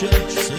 church.